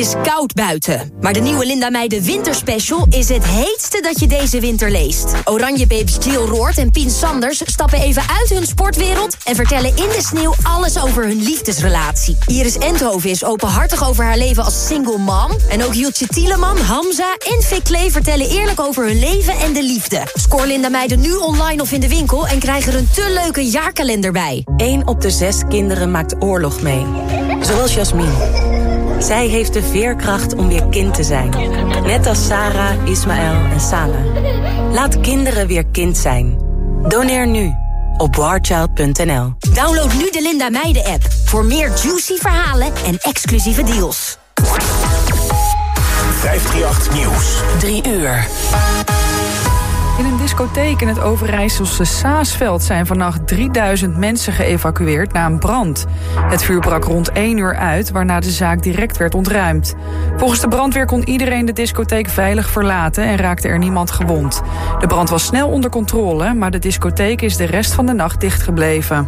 Is koud buiten, maar de nieuwe Linda Meijden Winterspecial is het heetste dat je deze winter leest. Oranje babes Jill Roord en Pien Sanders stappen even uit hun sportwereld... en vertellen in de sneeuw alles over hun liefdesrelatie. Iris Endhoven is openhartig over haar leven als single mom... en ook Jultje Tieleman, Hamza en Vic Klee vertellen eerlijk over hun leven en de liefde. Scoor Linda Meijden nu online of in de winkel... en krijg er een te leuke jaarkalender bij. Eén op de zes kinderen maakt oorlog mee. Zoals Jasmine. Zij heeft de veerkracht om weer kind te zijn. Net als Sarah, Ismaël en Sana. Laat kinderen weer kind zijn. Doneer nu op warchild.nl. Download nu de Linda Meijden app voor meer juicy verhalen en exclusieve deals. 538 Nieuws. 3 uur. In een discotheek in het Overijsselse Saasveld zijn vannacht 3000 mensen geëvacueerd na een brand. Het vuur brak rond 1 uur uit, waarna de zaak direct werd ontruimd. Volgens de brandweer kon iedereen de discotheek veilig verlaten en raakte er niemand gewond. De brand was snel onder controle, maar de discotheek is de rest van de nacht dichtgebleven.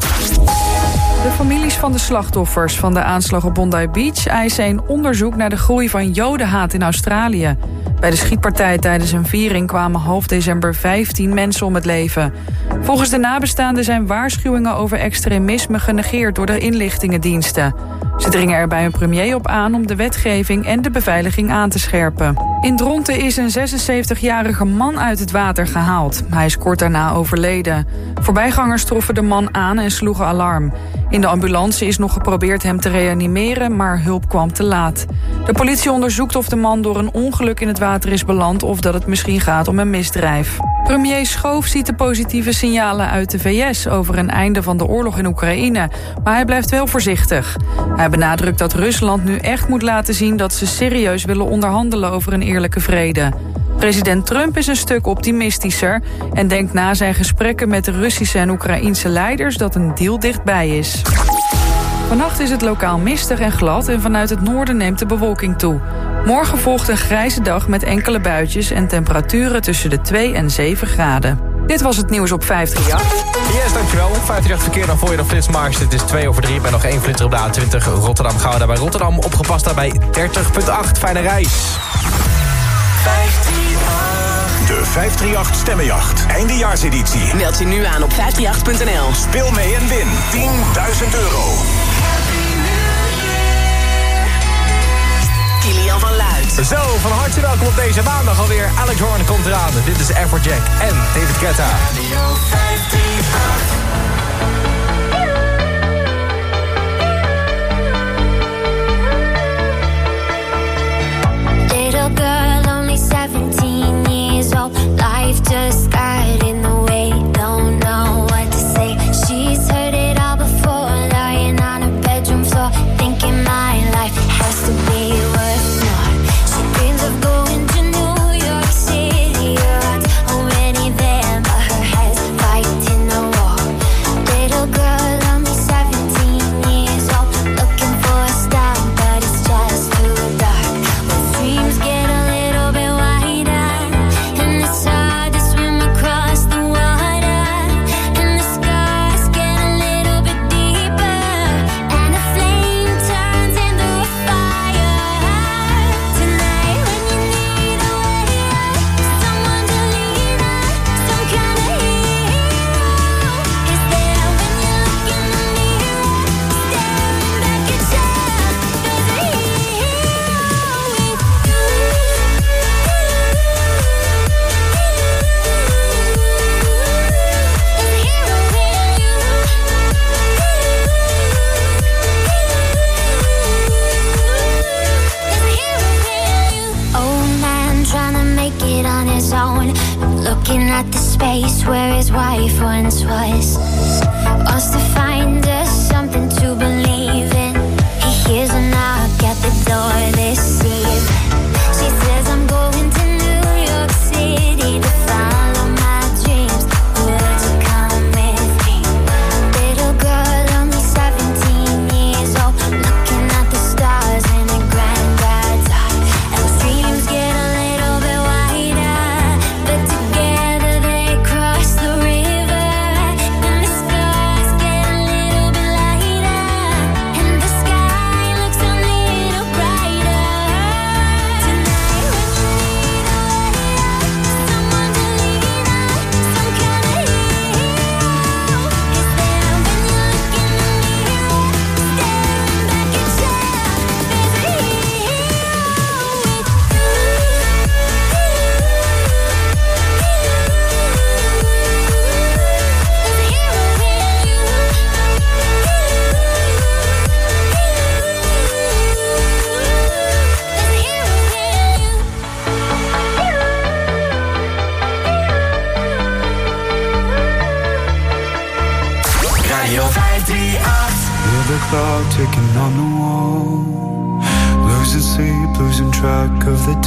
De families van de slachtoffers van de aanslag op Bondi Beach eisen een onderzoek naar de groei van jodenhaat in Australië. Bij de schietpartij tijdens een viering kwamen half december 15 mensen om het leven. Volgens de nabestaanden zijn waarschuwingen over extremisme genegeerd door de inlichtingendiensten. Ze dringen er bij een premier op aan om de wetgeving en de beveiliging aan te scherpen. In Dronten is een 76-jarige man uit het water gehaald. Hij is kort daarna overleden. Voorbijgangers troffen de man aan en sloegen alarm. In de ambulance is nog geprobeerd hem te reanimeren, maar hulp kwam te laat. De politie onderzoekt of de man door een ongeluk in het water is beland... of dat het misschien gaat om een misdrijf. Premier Schoof ziet de positieve signalen uit de VS... over een einde van de oorlog in Oekraïne, maar hij blijft wel voorzichtig. Hij benadrukt dat Rusland nu echt moet laten zien... dat ze serieus willen onderhandelen over een eerlijke vrede. President Trump is een stuk optimistischer en denkt na zijn gesprekken met de Russische en Oekraïnse leiders dat een deal dichtbij is. Vannacht is het lokaal mistig en glad en vanuit het noorden neemt de bewolking toe. Morgen volgt een grijze dag met enkele buitjes en temperaturen tussen de 2 en 7 graden. Dit was het nieuws op 538. Yes, dankjewel. 538 verkeer dan voor je nog Flitsmars. Het is 2 over 3. Ik ben nog één flitser op de A20 Rotterdam. Gaan we daar bij Rotterdam opgepast daarbij 30.8. Fijne reis. 538 Stemmenjacht. Eindejaarseditie. Meld je nu aan op 538.nl. Speel mee en win 10.000 euro. Kilian van Luid. Zo, van harte welkom op deze maandag alweer. Alex Horn komt eraan. Dit is Afrojack en David Ketta. Radio 538.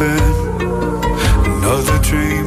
Another dream.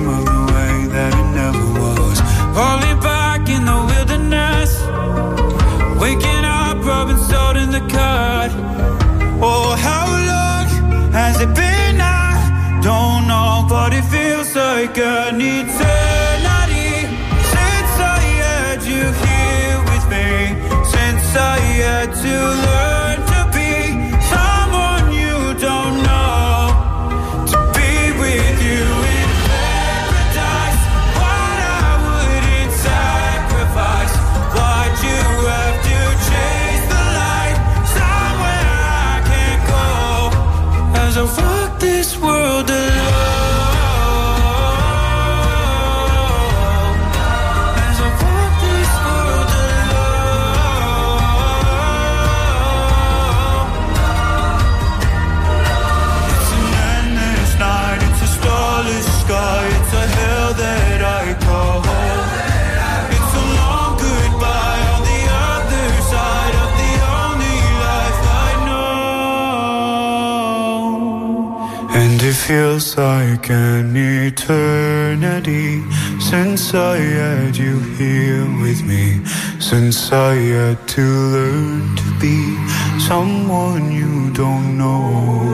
Since I had to learn to be someone you don't know.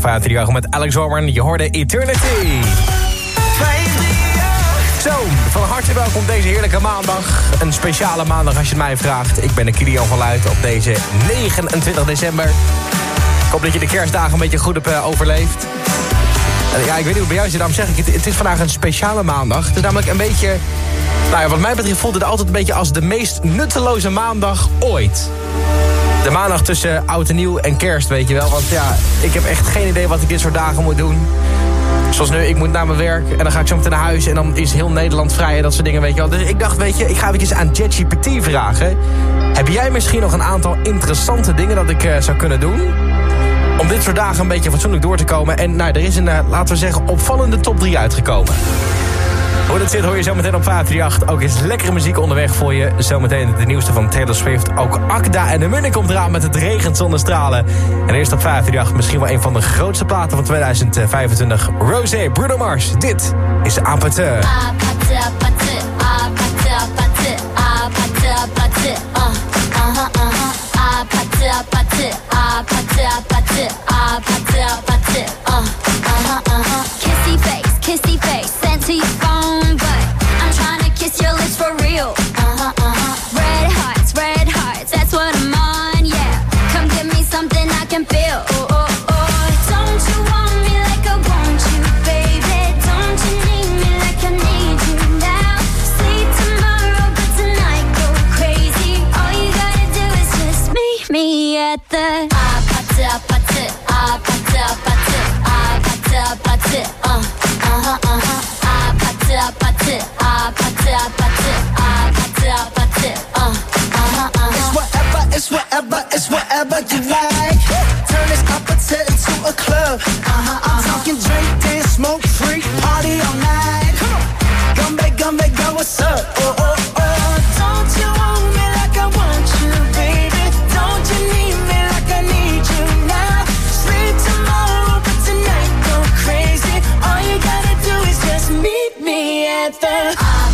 538 met Alex Warman. Je hoorde Eternity. Zo, van harte welkom deze heerlijke maandag. Een speciale maandag als je het mij vraagt. Ik ben de Kilian van Luid op deze 29 december. Ik hoop dat je de kerstdagen een beetje goed hebt eh, overleefd. Ja, ik weet niet hoe bij jou zit, daarom zeg ik het. Het is vandaag een speciale maandag. Het is namelijk een beetje... Nou ja, wat mij betreft voelt het altijd een beetje als de meest nutteloze maandag ooit. De maandag tussen oud en nieuw en kerst, weet je wel. Want ja, ik heb echt geen idee wat ik dit soort dagen moet doen. Zoals nu, ik moet naar mijn werk en dan ga ik zo meteen naar huis... en dan is heel Nederland vrij en dat soort dingen, weet je wel. Dus ik dacht, weet je, ik ga eventjes aan ChatGPT vragen. Heb jij misschien nog een aantal interessante dingen dat ik eh, zou kunnen doen? Om dit soort dagen een beetje fatsoenlijk door te komen. En nou, er is een, eh, laten we zeggen, opvallende top 3 uitgekomen. Hoe dat zit hoor je zometeen op 538. Ook is lekkere muziek onderweg voor je. Zometeen de nieuwste van Taylor Swift. Ook Akda en de Munnik komt eraan met het regent zonder stralen. En eerst op 538 misschien wel een van de grootste platen van 2025. Rosé, Bruno Mars. Dit is Apateur. Kissy me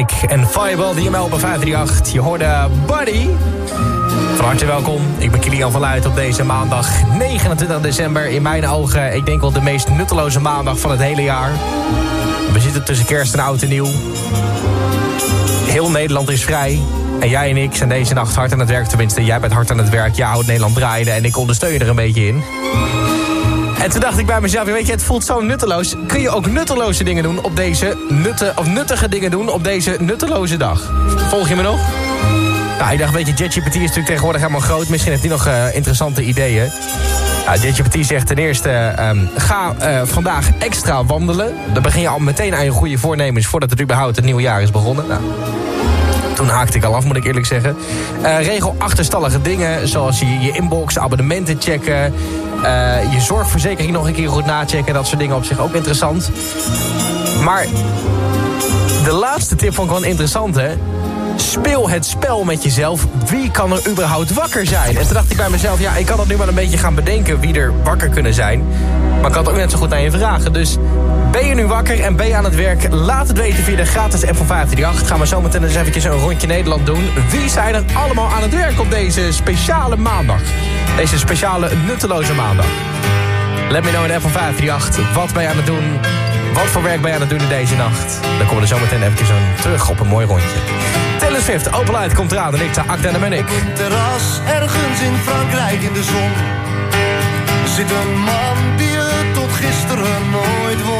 Topic en Fireball op een 538. Je hoorde Buddy. Van harte welkom. Ik ben Kilian van Luit op deze maandag 29 december. In mijn ogen, ik denk wel de meest nutteloze maandag van het hele jaar. We zitten tussen kerst en oud en nieuw. Heel Nederland is vrij. En jij en ik zijn deze nacht hard aan het werk. Tenminste, jij bent hard aan het werk. Jij houdt Nederland draaiende en ik ondersteun je er een beetje in. En toen dacht ik bij mezelf, weet je, het voelt zo nutteloos. Kun je ook nutteloze dingen doen op deze nutte, of nuttige dingen doen op deze nutteloze dag? Volg je me nog? Nou, ik dacht, weet je, JetGPT is natuurlijk tegenwoordig helemaal groot. Misschien heeft hij nog eh, interessante ideeën. Nou, JetGPT zegt ten eerste, ehm, ga eh, vandaag extra wandelen. Dan begin je al meteen aan je goede voornemens... voordat het überhaupt het nieuwe jaar is begonnen. Nou, toen haakte ik al af, moet ik eerlijk zeggen. Eh, regel achterstallige dingen, zoals je, je inbox, abonnementen checken... eh, je zorgverzekering nog een keer goed nachecken. Dat soort dingen op zich ook interessant. Maar de laatste tip vond ik wel interessant, hè? Speel het spel met jezelf. Wie kan er überhaupt wakker zijn? En toen dacht ik bij mezelf, ja, ik kan dat nu wel een beetje gaan bedenken... wie er wakker kunnen zijn. Maar ik kan het ook net zo goed aan je vragen. Dus ben je nu wakker en ben je aan het werk? Laat het weten via de gratis app van 538. Gaan we zo meteen eens eventjes een rondje Nederland doen. Wie zijn er allemaal aan het werk op deze speciale maandag? Deze speciale nutteloze maandag. Let me know in de app van 538. Wat ben je aan het doen? Wat voor werk ben je aan het doen in deze nacht? Dan komen we er zo meteen even zo terug op een mooi rondje. Taylor Swift, Open Light komt eraan. En ik sta Akda en ben ik. terras ergens in Frankrijk in de zon zit een man die het tot gisteren nooit won.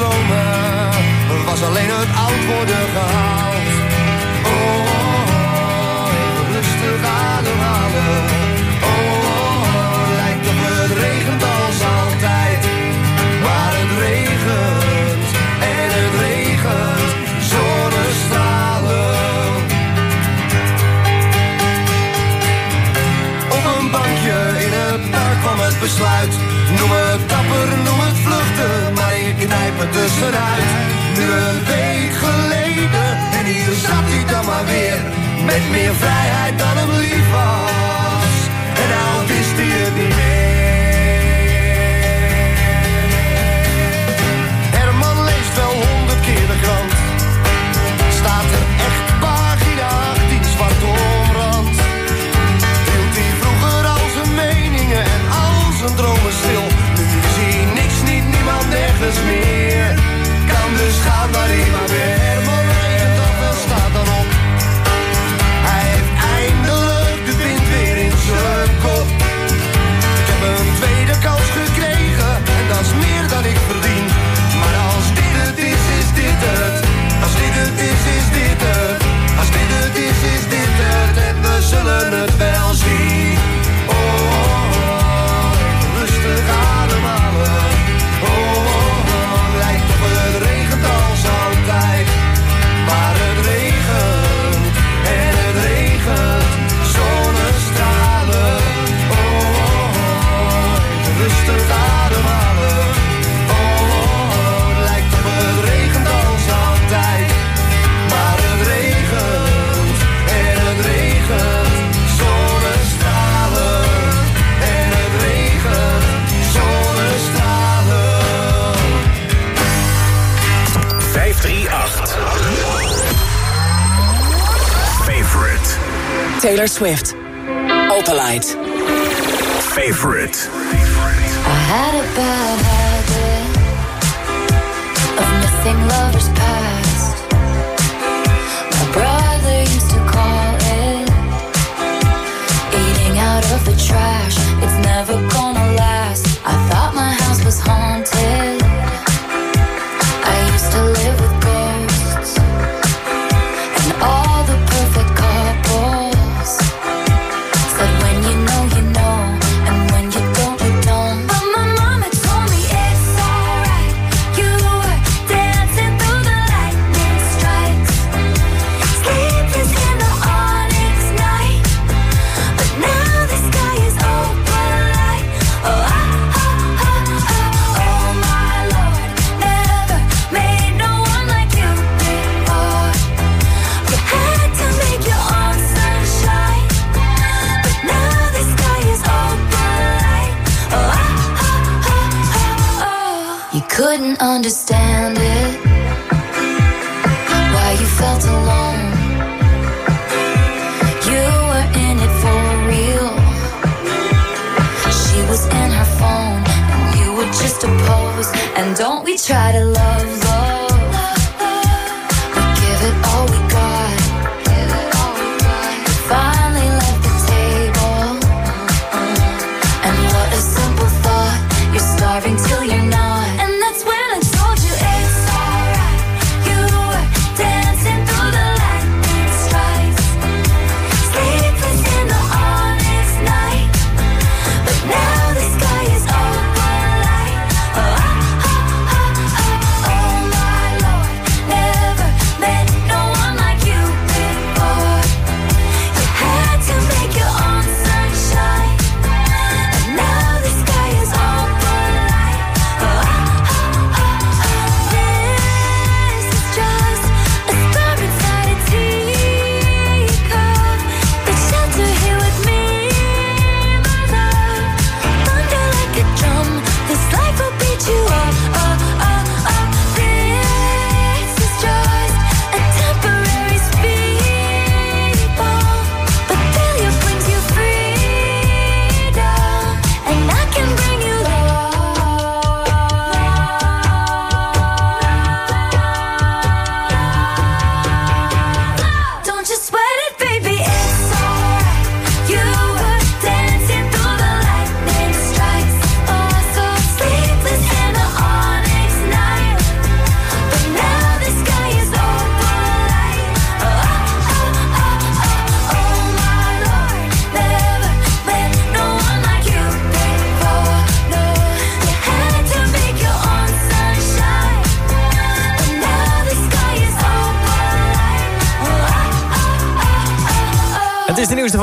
stromen was alleen het oud worden gehaald. Oh, oh, oh, even rustig ademhalen. Had a bad habit of missing lovers past. My brother used to call it eating out of the trash.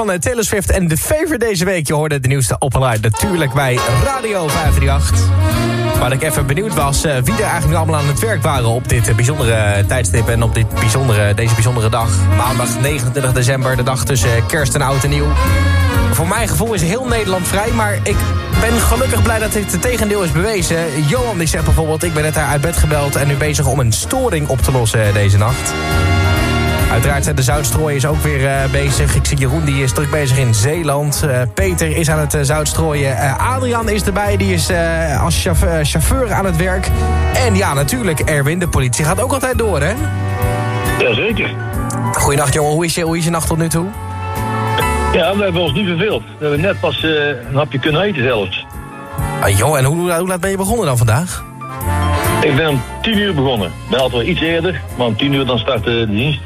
Van eh, Taylor Swift en de favorite deze week. Je hoorde de nieuwste Oppenlight natuurlijk bij Radio 538. Waar ik even benieuwd was eh, wie er eigenlijk allemaal aan het werk waren... op dit eh, bijzondere tijdstip en op dit bijzondere, deze bijzondere dag. Maandag 29 december, de dag tussen kerst en oud en nieuw. Voor mijn gevoel is heel Nederland vrij, maar ik ben gelukkig blij dat dit het tegendeel is bewezen. Johan die zegt bijvoorbeeld, ik ben net uit bed gebeld... en nu bezig om een storing op te lossen deze nacht. Uiteraard zijn de zoutstrooiers ook weer eh, bezig. Ik zie Jeroen, die is druk bezig in Zeeland. Eh, Peter is aan het uh, zoutstrooien. Eh, Adrian is erbij, die is als chauffeur, chauffeur aan het werk. En ja, natuurlijk, Erwin, de politie gaat ook altijd door, hè? Jazeker. Goeienacht, jongen. Hoe is je, hoe is je nacht tot nu toe? Ja, we hebben ons niet verveeld. We hebben net pas een hapje kunnen eten zelfs. Ah, joh, en hoe, hoe laat ben je begonnen dan vandaag? Ik ben om tien uur begonnen. Ik ben altijd wel iets eerder, maar om tien uur dan start de dienst.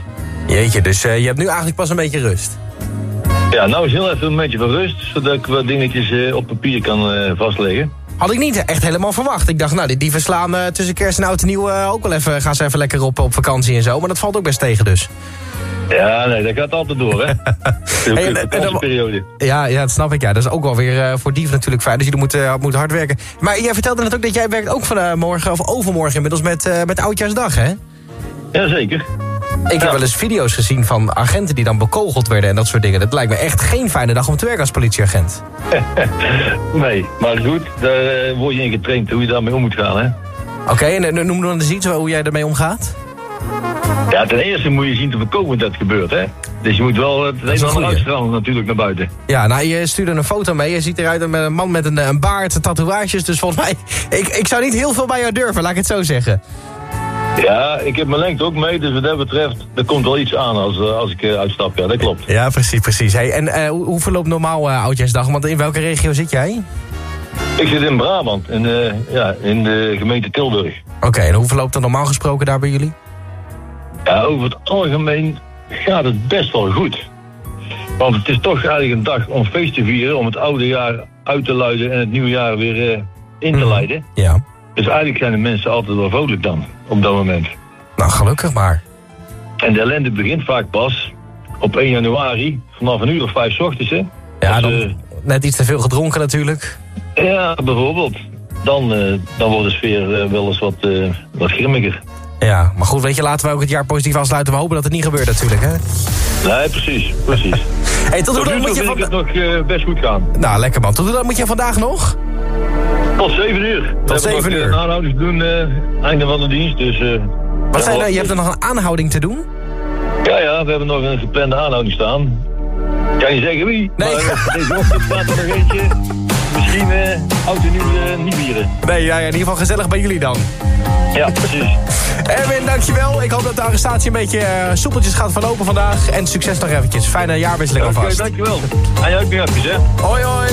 Jeetje, dus eh, je hebt nu eigenlijk pas een beetje rust. Ja, nou is heel even een momentje van rust, zodat ik wat dingetjes eh, op papier kan eh, vastleggen. Had ik niet echt helemaal verwacht. Ik dacht, nou, die dieven slaan tussen kerst en oud en nieuw ook wel even... gaan ze even lekker op, op vakantie en zo. Maar dat valt ook best tegen dus. Ja, nee, dat gaat altijd door, hè. Hey, en- en dan-. Ja, ja, dat snap ik. Ja. Dat is ook wel weer voor dieven natuurlijk fijn. Dus jullie moeten, moeten hard werken. Maar jij vertelde net ook dat jij werkt ook vanmorgen morgen of overmorgen inmiddels met, met Oudjaarsdag, hè? Jazeker. Ik heb wel eens video's gezien van agenten die dan bekogeld werden en dat soort dingen. Dat lijkt me echt geen fijne dag om te werken als politieagent. Nee, maar goed, daar eh, word je in getraind hoe je daarmee om moet gaan, hè. Oké, en eh, noem dan eens iets hoe jij ermee omgaat. Ja, ten eerste moet je zien te voorkomen dat het gebeurt, hè. Dus je moet wel het een en goeie. uitstralen natuurlijk naar buiten. Ja, nou, je stuurde een foto mee. Je ziet eruit met een man met een, een baard, tatoeages. Dus volgens mij, ik, ik zou niet heel veel bij jou durven, laat ik het zo zeggen. Ja, ik heb mijn lengte ook mee, dus wat dat betreft, er komt wel iets aan als, eh, als ik eh, uitstap. Ja, dat klopt. Ja, precies, precies. Hey, en eh, hoe, verloopt normaal eh, Oudjaarsdag? Want in welke regio zit jij? Ik zit in Brabant, in, ja, in de gemeente Tilburg. Oké, en hoe verloopt het normaal gesproken daar bij jullie? Ja, over het algemeen gaat het best wel goed. Want het is toch eigenlijk een dag om feest te vieren, om het oude jaar uit te luiden en het nieuwe jaar weer in te leiden. Ja. Dus eigenlijk zijn de mensen altijd wel vrolijk dan, op dat moment. Nou, gelukkig maar. En de ellende begint vaak pas op 1 januari, vanaf een uur of vijf 's ochtends, hè. Ja, Als, dan eh, net iets te veel gedronken natuurlijk. ja, bijvoorbeeld. Dan, eh, dan wordt de sfeer eh, wel eens wat, wat grimmiger. Ja, maar goed, weet je, laten we ook het jaar positief afsluiten. We hopen dat het niet gebeurt natuurlijk, hè? Nee, precies, precies. Hey, tot hoe nu moet je ik het nog best goed gaan. Nou, lekker man. Tot hoe lang moet je vandaag nog? Tot 7 uur. We hebben zeven nog, eh, uur. Een aanhouding te doen, eh, einde van de dienst. Dus, eh, Wat zijn er, je hebt er nog een aanhouding te doen? Ja, ja, we hebben nog een geplande aanhouding staan. Kan je zeggen wie? Nee. Maar deze ochtend staat er nog eentje. Misschien eh oud en nieuw niet vieren. Nee, ja, ja, in ieder geval gezellig bij jullie dan. Ja, precies. Erwin, dankjewel. Ik hoop dat de arrestatie een beetje soepeltjes gaat verlopen vandaag. En succes nog eventjes. Fijne jaarwisseling Oké, alvast. dankjewel. En jij ook nog even, hè. Hoi, hoi.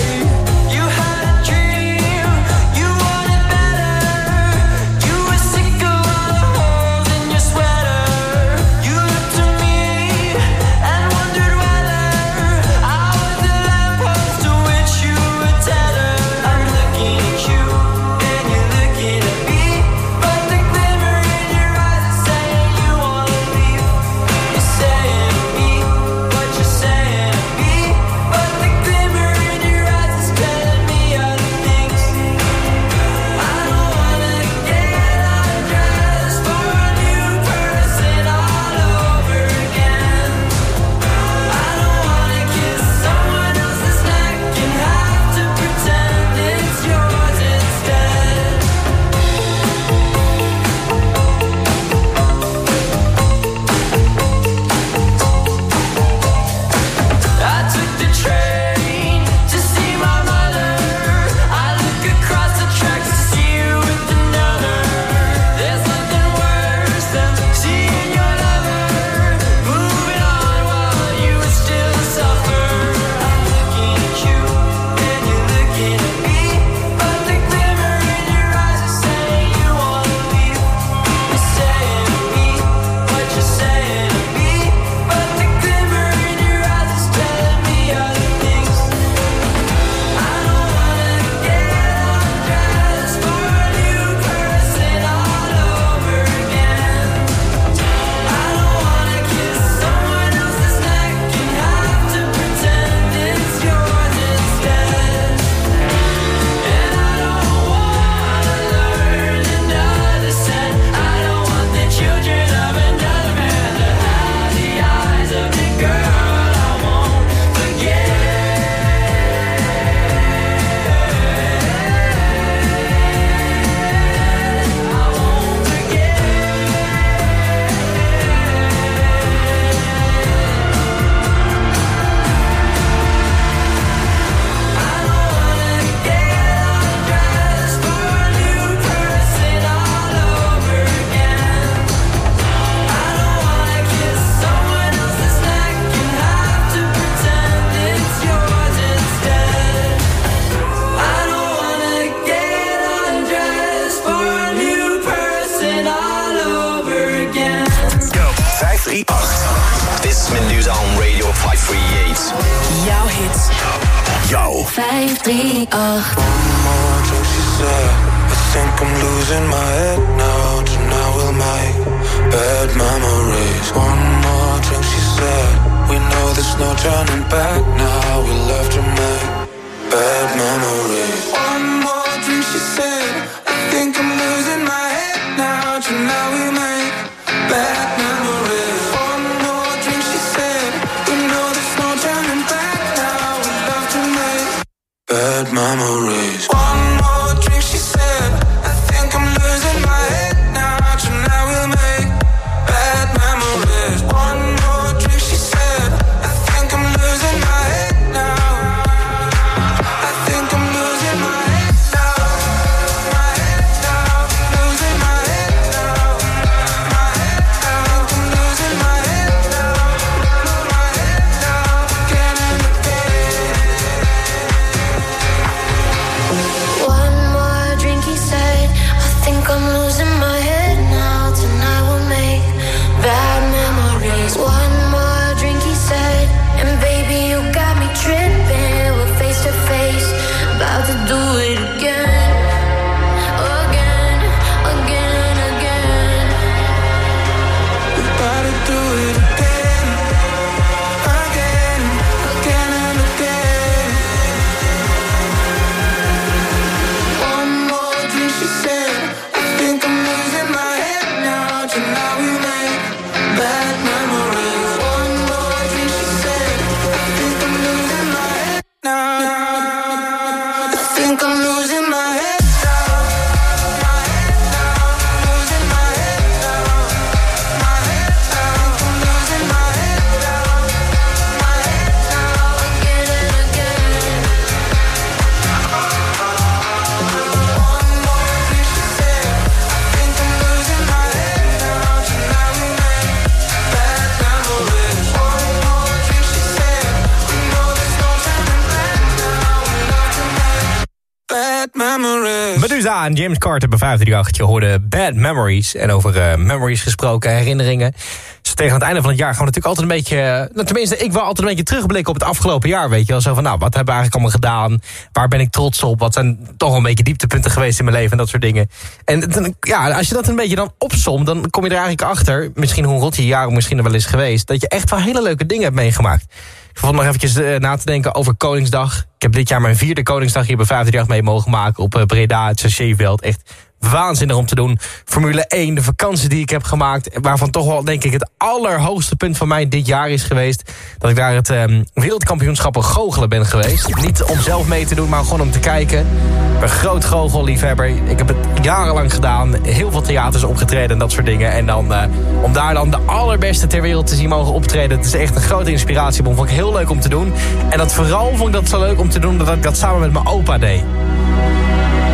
Turning back now. Medusa en James Carter bij 538. Je hoorde Bad Memories. En over eh, memories gesproken, herinneringen. Dus tegen het einde van het jaar gaan natuurlijk altijd een beetje... eh, Nou, tenminste, ik wil altijd een beetje terugblikken op het afgelopen jaar, weet je wel. Zo van, nou, wat hebben we eigenlijk allemaal gedaan? Waar ben ik trots op? Wat zijn toch een beetje dieptepunten geweest in mijn leven en dat soort dingen. En ja, als je dat een beetje dan opsomt, dan kom je er eigenlijk achter... misschien hoe rot je jaar misschien er wel is geweest... dat je echt wel hele leuke dingen hebt meegemaakt. Vond nog eventjes eh, na te denken over Koningsdag. Ik heb dit jaar mijn vierde Koningsdag hier bij 538 mee mogen maken... op eh, Breda, het Sachéveld. Echt waanzinnig om te doen. Formule 1, de vakantie die ik heb gemaakt... waarvan toch wel, denk ik, het allerhoogste punt van mij dit jaar is geweest... dat ik daar het ehm, wereldkampioenschappen goochelen ben geweest. Niet om zelf mee te doen, maar gewoon om te kijken. Ben groot goochelliefhebber. Ik heb het jarenlang gedaan. Heel veel theaters opgetreden en dat soort dingen. En dan eh, om daar dan de allerbeste ter wereld te zien mogen optreden... het is echt een grote inspiratiebron. Vond ik heel leuk om te doen. En dat vooral vond ik dat zo leuk om te doen... dat ik dat samen met mijn opa deed.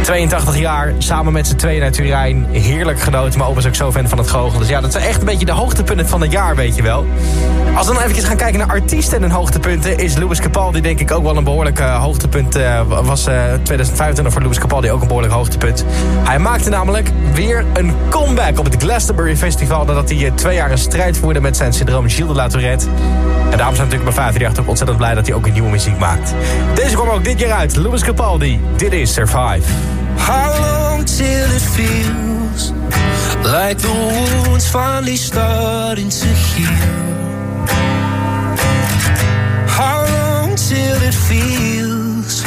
82 jaar, samen met z'n tweeën naar Turijn. Heerlijk genoten, maar opa is ook zo fan van het goochelen. Dus ja, dat zijn echt een beetje de hoogtepunten van het jaar, weet je wel. Als we dan even gaan kijken naar artiesten en hun hoogtepunten... is Louis Capaldi denk ik ook wel een behoorlijk eh, hoogtepunt. eh, was eh 2025 voor Louis Capaldi ook een behoorlijk hoogtepunt. Hij maakte namelijk weer een comeback op het Glastonbury Festival... nadat hij eh, twee jaar een strijd voerde met zijn syndroom Gilles de la Tourette. En daarom zijn we natuurlijk bij 538 ook ontzettend blij dat hij ook een nieuwe muziek maakt. Deze kwam ook dit jaar uit, Louis Capaldi. Dit is Survive. How long till it feels like the wounds finally starting to heal? How long till it feels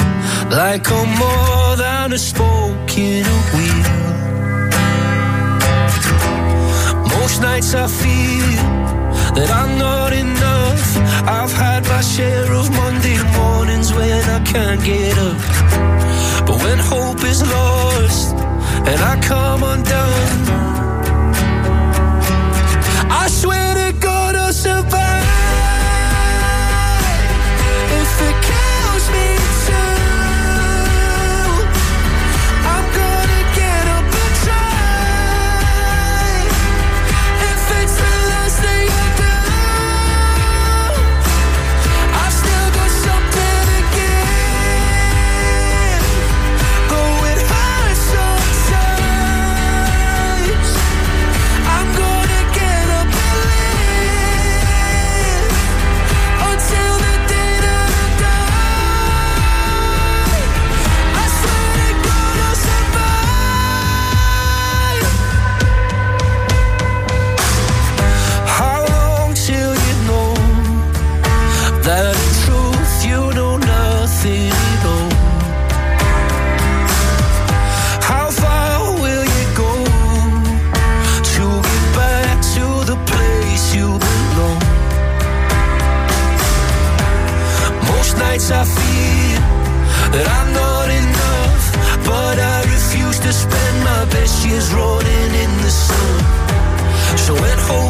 like I'm more than a spoke in a wheel? Most nights I feel that I'm not enough. I've had my share of Monday mornings when I can't get up. But when hope is lost and I come undone, I swear So it holds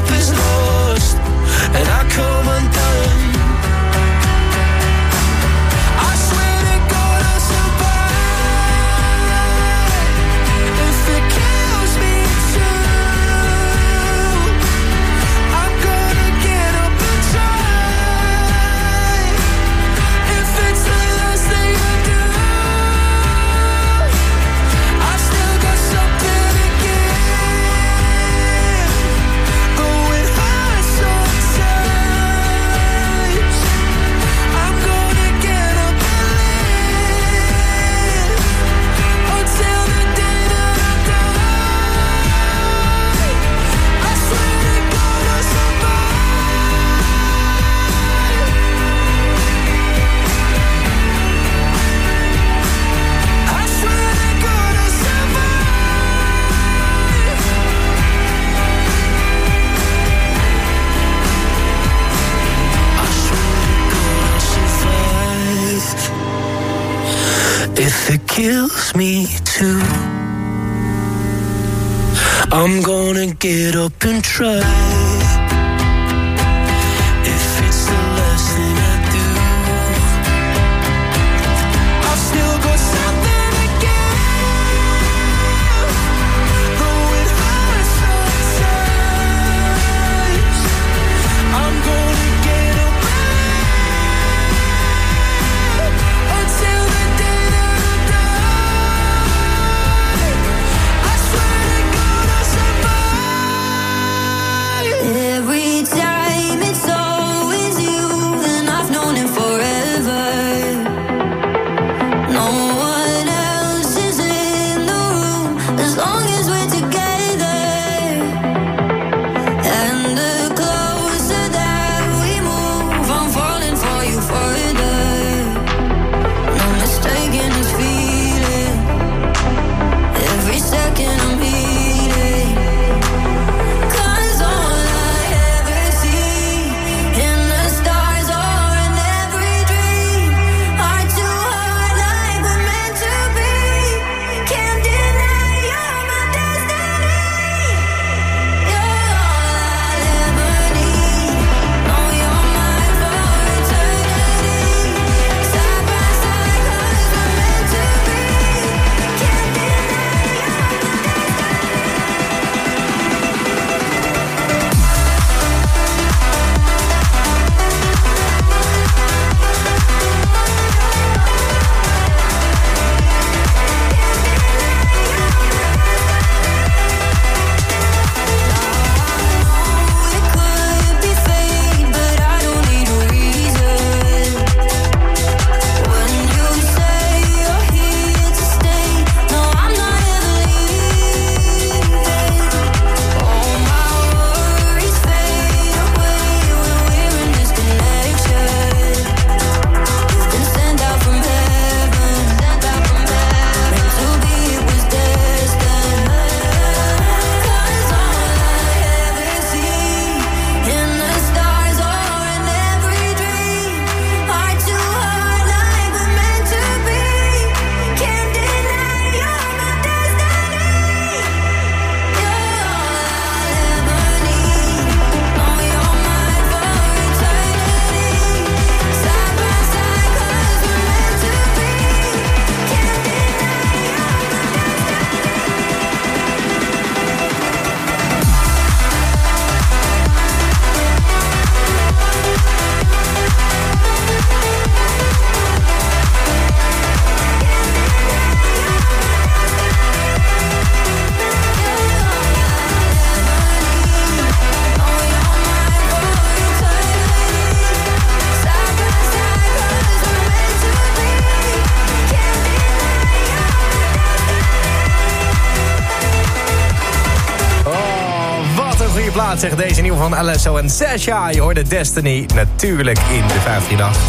zegt deze nieuwe van Alesso en Sasha. Je hoorde Destiny natuurlijk in de 538.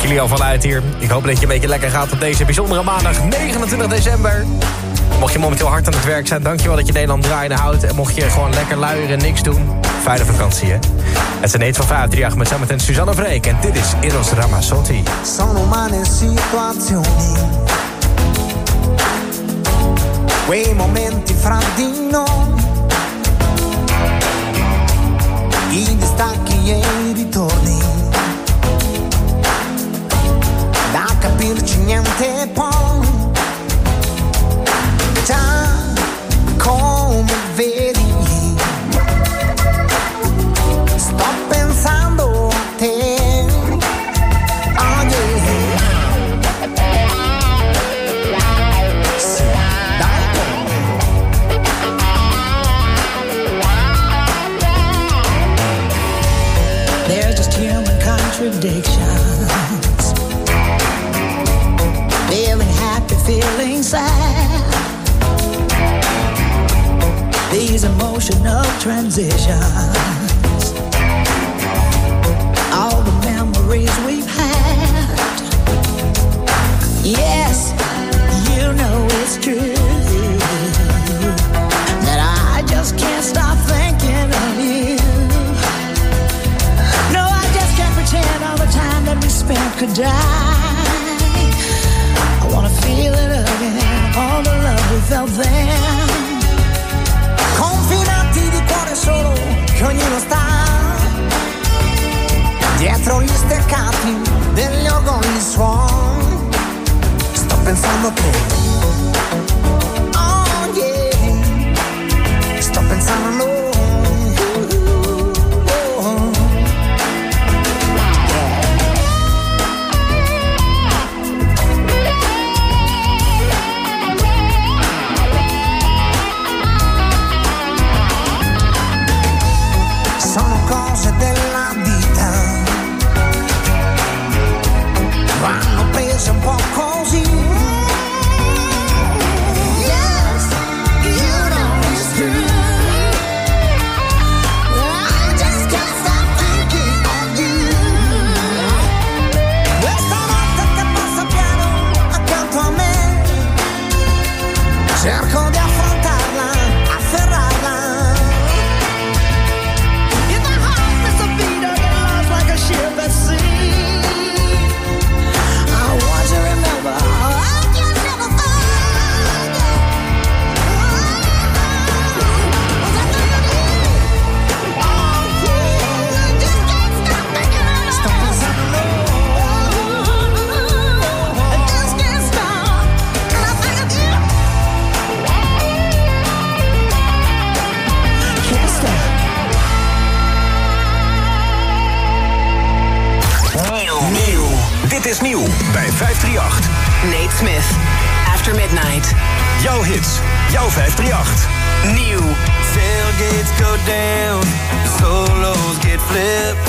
Kilian van Luit hier. Ik hoop dat je een beetje lekker gaat op deze bijzondere maandag 29 december. Mocht je momenteel hard aan het werk zijn, dankjewel dat je Nederland draaiende houdt. En mocht je gewoon lekker luieren en niks doen, fijne vakantie hè. Het zijn Nate van 538 met zometeen Suzanne Vreek. En dit is Eros Ramazzotti. Sono situazioni, quei momenti fra i distacchi e ritorni, da capirci niente poi, già come vedi, contradictions. Feeling happy, feeling sad. These emotional transitions. Is nieuw bij 538. Nate Smith, After Midnight. Jouw hits. Jouw 538. New tailgates go down, solos get flipped,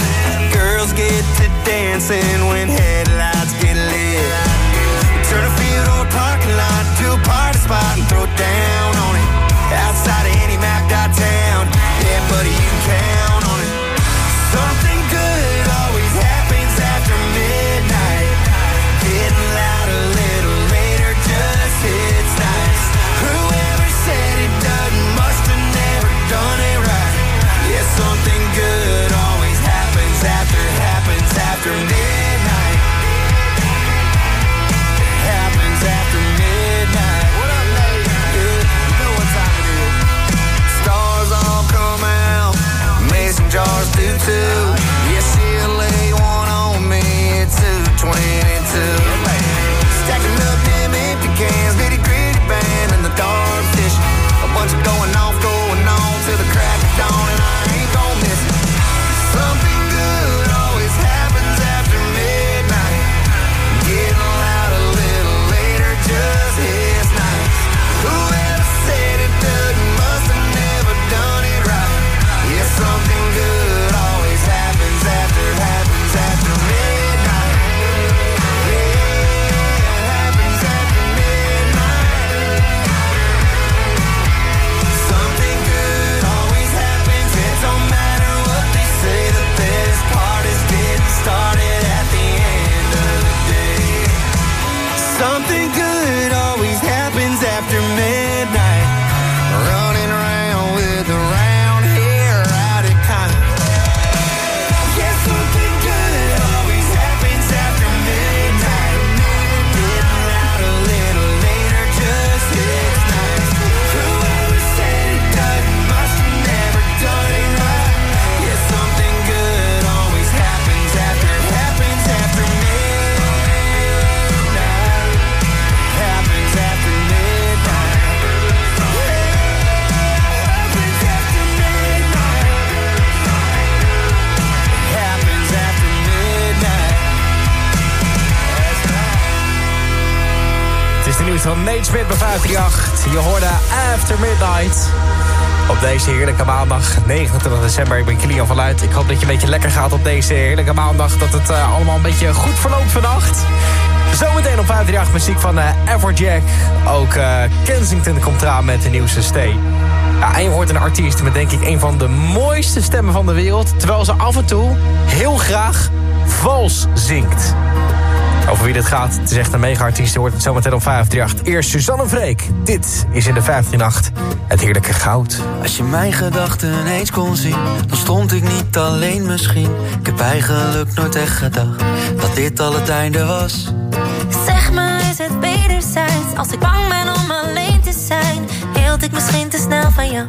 girls get to dancing when headlights get lit. Turn a field or parking lot to a party spot and throw down on it. Outside of any mapped out town, yeah, buddy, you can count after midnight. It Happens after midnight. What up, lady? Good. You know what time it is. Stars all come out. Mason jars do too. 538. Je hoorde After Midnight. Op deze heerlijke maandag, 29 december. Ik ben Kilian van Luid. Ik hoop dat je een beetje lekker gaat op deze heerlijke maandag. Dat het uh, allemaal een beetje goed verloopt vannacht. Zometeen op 538 muziek van uh, Everjack. Ook uh, Kensington komt eraan met de nieuwste stay. En je hoort een artiest met denk ik een van de mooiste stemmen van de wereld. Terwijl ze af en toe heel graag vals zingt. Over wie dit gaat, het is echt een mega-artiest. Je hoort het zometeen op 538. Eerst Suzanne Vreek. Dit is in de 538 het heerlijke goud. Als je mijn gedachten eens kon zien, dan stond ik niet alleen misschien. Ik heb eigenlijk nooit echt gedacht dat dit al het einde was. Zeg me, is het wederzijds? Als ik bang ben om alleen te zijn, hield ik misschien te snel van jou.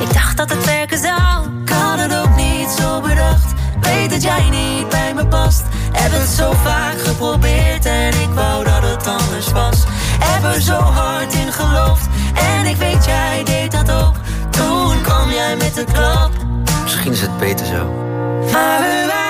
Ik dacht dat het werken zou. Ik had het ook niet zo bedacht. Weet dat jij niet bij me past. Heb het zo vaak geprobeerd en ik wou dat het anders was. Heb er zo hard in geloofd en ik weet jij deed dat ook. Toen kwam jij met de klap. Misschien is het beter zo. Maar we waren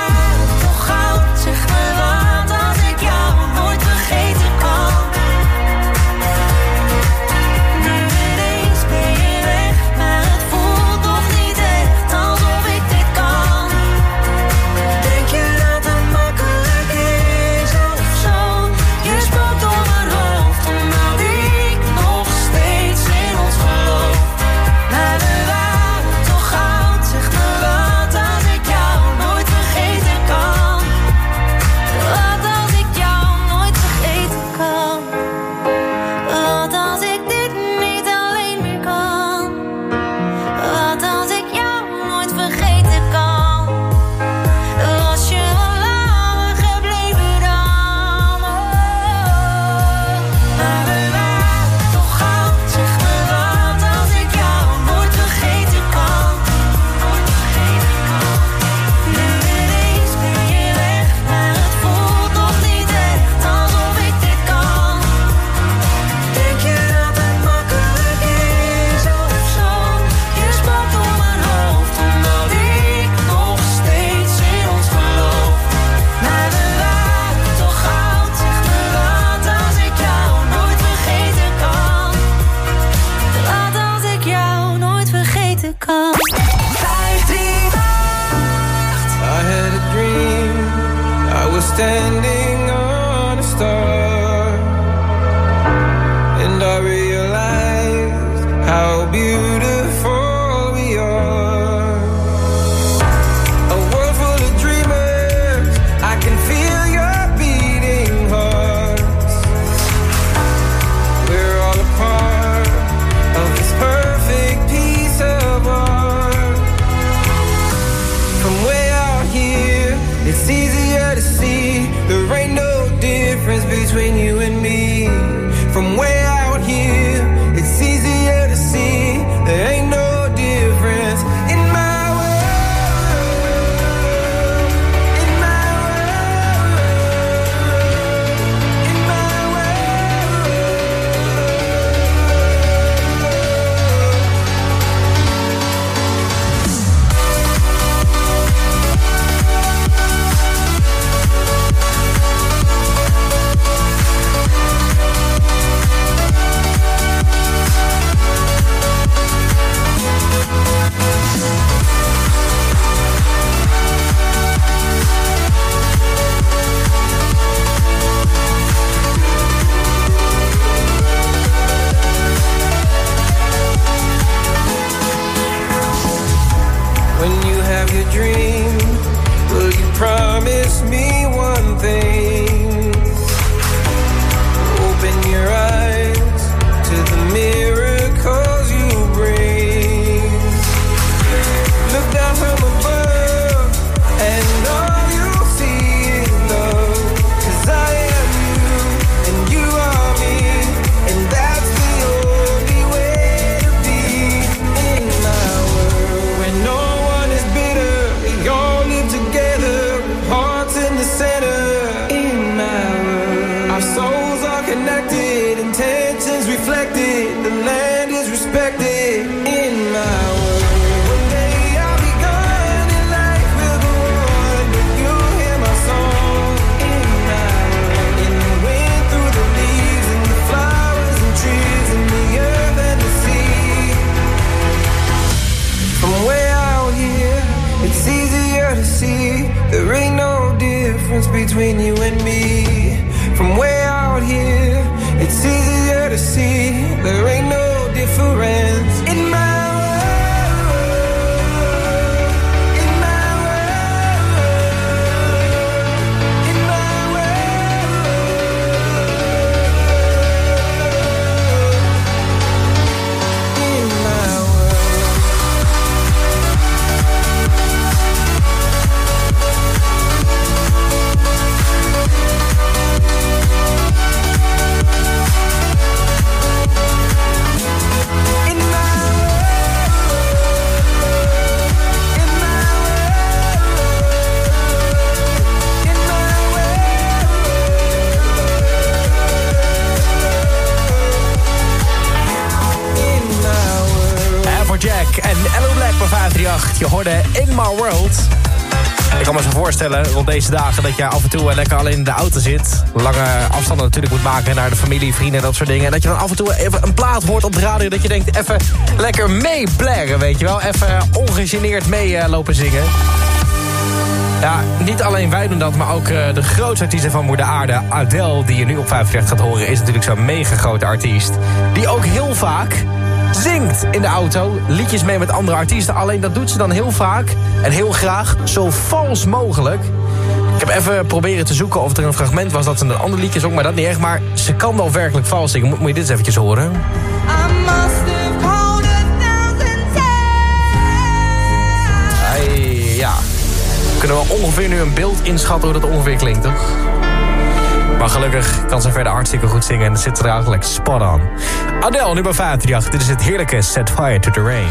voorstellen rond deze dagen dat je af en toe lekker alleen in de auto zit. Lange afstanden natuurlijk moet maken naar de familie, vrienden en dat soort dingen. En dat je dan af en toe even een plaat hoort op de radio dat je denkt even lekker meeblaren, weet je wel. Even ongegeneerd mee eh, lopen zingen. Ja, niet alleen wij doen dat, maar ook eh, de grootste artiesten van moeder aarde, Adele, die je nu op 35 gaat horen, is natuurlijk zo'n mega grote artiest. Die ook heel vaak zingt in de auto, liedjes mee met andere artiesten. Alleen dat doet ze dan heel vaak en heel graag zo vals mogelijk. Ik heb even proberen te zoeken of er een fragment was dat ze een ander liedje zong, maar dat niet echt. Maar ze kan wel werkelijk vals zingen. Moet, moet je dit eens eventjes horen? Hey, ja. Kunnen we ongeveer nu een beeld inschatten hoe dat ongeveer klinkt, toch? Maar gelukkig kan ze verder hartstikke goed zingen en zit er eigenlijk spot on. Adele, nu bij 538. Dit is het heerlijke Set Fire to the Rain.